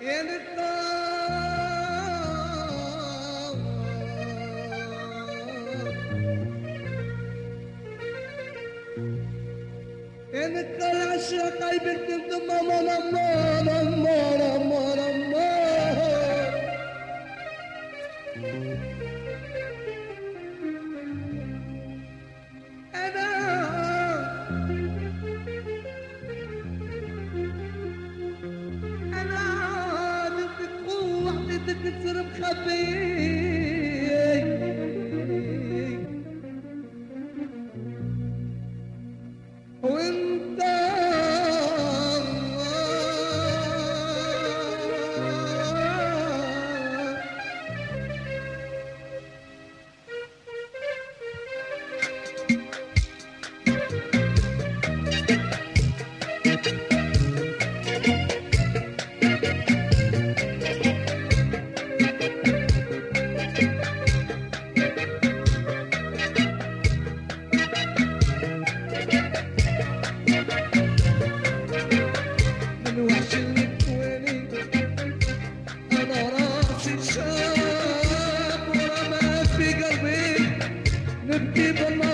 எனக்கு ஆசை கைவிட்டு மனம் மனம் மனம் மனம் وحدتك تصير مخبي could give them